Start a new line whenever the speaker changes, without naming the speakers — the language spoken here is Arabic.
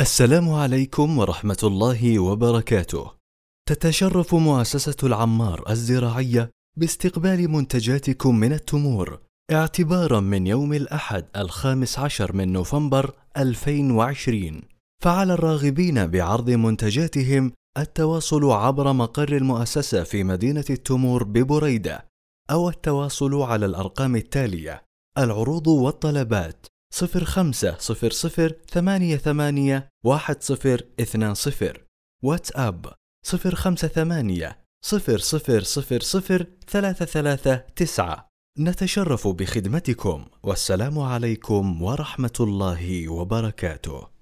السلام عليكم ورحمة الله وبركاته. تتشرف مؤسسة العمار الزراعية باستقبال منتجاتكم من التمور اعتبارا من يوم الأحد الخامس عشر من نوفمبر 2020 فعلى الراغبين بعرض منتجاتهم التواصل عبر مقر المؤسسة في مدينة التمور ببريدة أو التواصل على الأرقام التالية العروض والطلبات صفر خمسة صفر صفر ثمانية ثمانية واحد صفر اثنان صفر. واتساب صفر خمسة ثمانية صفر صفر صفر صفر ثلاثة ثلاثة تسعة. نتشرف بخدمتكم والسلام عليكم ورحمة الله وبركاته.